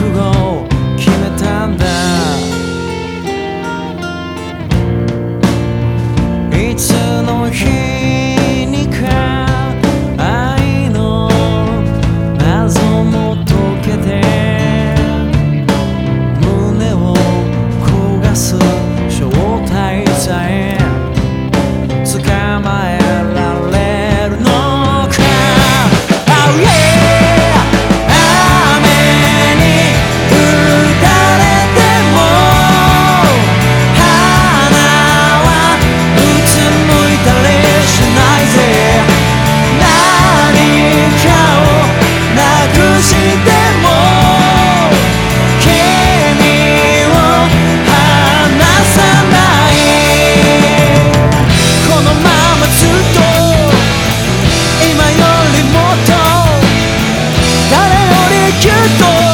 覚悟を決めたんだ。Earth or